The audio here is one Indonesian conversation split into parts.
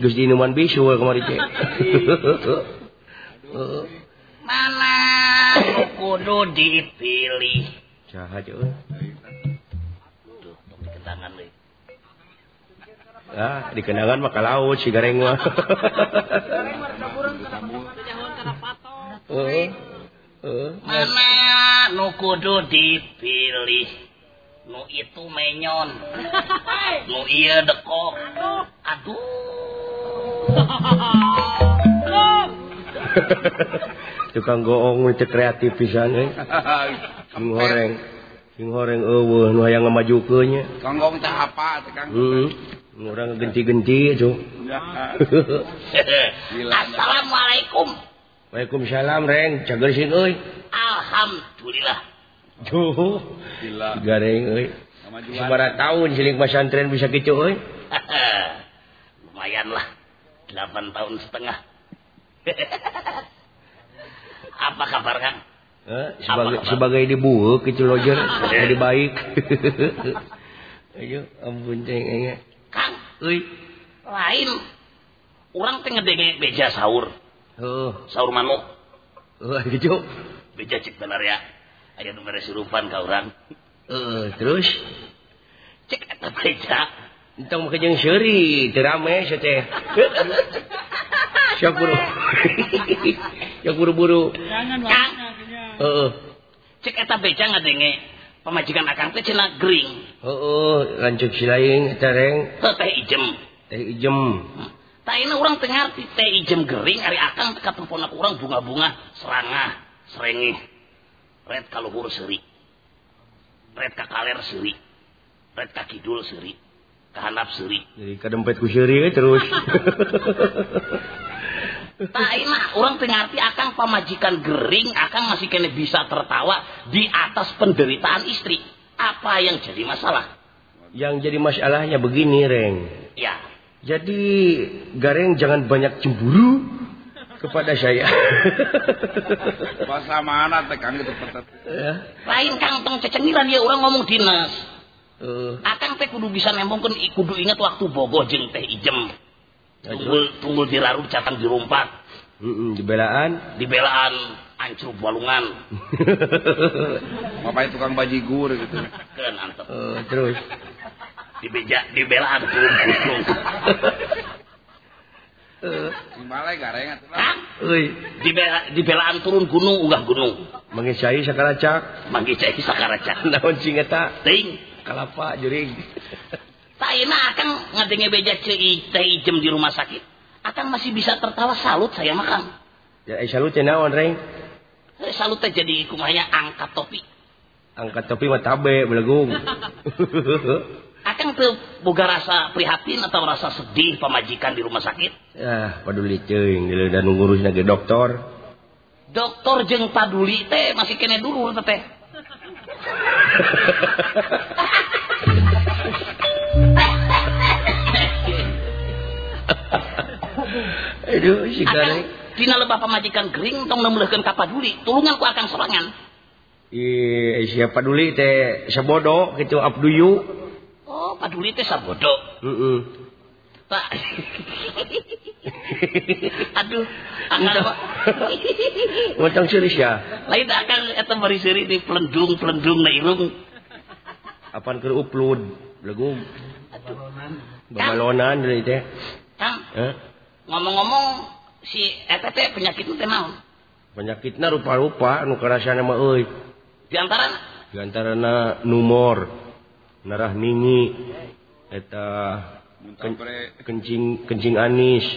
Geus diinuman bisu. Heeh. Mana kudu dipilih. Saha euy? Tuh, tong dikendangan deui. Ah, di kenangan mah ka laut si gareng mah. Mana nu kudu dipilih? Nu itu menyon. Nu iya dekok. tukang goong itu kreatif pisannya eh. sing goreng sing goreng eueuh nu hayang ngamajukeunnya tukang goong teh apa tukang hmm. heeh urang genti-genti itu Assalamualaikum. Waalaikumsalam Reng. Cagersin euy. Alhamdulillah. Duh. Gila. Gareng euy. 15 tahun siling pesantren bisa kitu euy. Lumayan lah. Delapan tahun setengah. Apa kabar Kang? Hah? Sebagai Apa, apa? sebagai kitu lojer, jadi baik. Ayo, ampun ceng. Kang, Euy. lain. Orang teh ngedenge beja sahur. Heuh. Sahur manuk. Heuh gitu. Beja cek benar ya. Aya nu mere sirupan ka urang. Heuh, terus Cek eta beja. jeng seri rame buru-buru ceketa beca pamajikan akang teh cenah gering. Heeh, Green. Si lanjut eta reng. teh ijem teh ijem Tah ini urang dengar ngarti teh ijem gering ari akang dekat temponak orang bunga-bunga serangah serengi red kalau huru seri red kakaler seri red kakidul seri handap seuri. Jadi kadempet ku seuri we terus. Taina urang teu ngarti akang pamajikan gering akang masih kene bisa tertawa di atas penderitaan istri. Apa yang jadi masalah? Yang jadi masalahnya begini, Reng. Ya, Jadi Gareng jangan banyak cemburu kepada saya. Bahasa mana teh Kang itu petet? ya. lain kang tong cecengiran ya urang ngomong dinas. Eh. akan teh kudu bisa nembongkan kudu ingat waktu bogo jeng teh ijem. Tunggul tunggul diraruh catang dirumpat mm -mm, dibelaan dibelaan ancur balungan ngapain tukang bajigur gitu. Kan antep uh, eh, terus? Dibeja dibelaan turun kusung. Eh. Malai gareng atuh. Euy, dibelaan turun gunung, ugah gunung. Mangisai sakaracak. Mangisai sakaracak. Naon sing eta? Ting. Kalapa juring. Taina akan ngadenge beja teh ijem di rumah sakit. Akan masih bisa tertawa salut saya makan. Ya, eh, salut naon, Reng? Eh, Salut teh jadi kumanya angkat topi. Angkat topi mah tabe belegung. Akan tuh boga rasa prihatin atau rasa sedih pemajikan di rumah sakit. ah, paduli teuing, dulu dan ngurusna ge dokter. Dokter jeng paduli teh masih kene dulu teh. Aduh, si Gareng. dina lebah pemajikan gering tong neuleuhkeun ka paduli, tulungan ku akan sorangan. Ih, siapa duli teh sabodo gitu abduyu. Oh, paduli teh sabodo. Heeh. Pak. Aduh, akan apa? Ngotong serius ya. Lain akan eta bari seuri di pelendung-pelendung na irung. Apaan keur belegung. Aduh. Babalonan deui teh. Kang, Heh. ngomong-ngomong si eta teh penyakit teh naon? Penyakitna rupa-rupa anu karasana mah euy. Di antara Di antarana numor, narah ningi, eta ken- kencing kencing anis,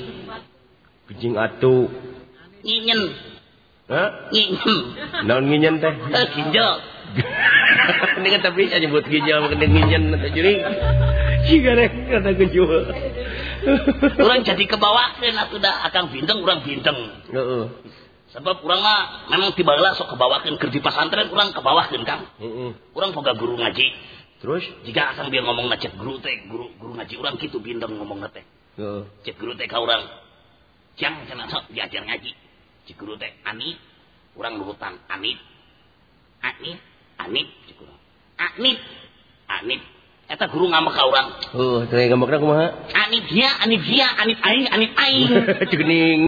kencing atu. Nginyen, Hah? nginyen. Naon nginyen teh? Eh, ginjal. Ini kan tapi bisa nyebut ginjal kena nginyen atau juring. Si gareng kata kejual. Urang jadi kebawakeun atuh da akang bintang urang bintang. Heeh. Sebab urang mah memang tibaheula sok kebawakeun keur di pesantren urang kebawakeun Kang. Heeh. Urang boga guru ngaji. Terus? Jika akang biar ngomong na cek guru teh, guru guru ngaji urang kitu bintang ngomong teh. Heeh. Cek guru teh ka urang. Jang cenah sok diajar ngaji. Cikuru teh anit Urang luhutang anit anit anit Cikuru. anit anit Eta guru ngambek ka urang. Oh, Heuh, teh ngamak kumaha? anit dia, anit dia, anit aing, anit aing. Cegening.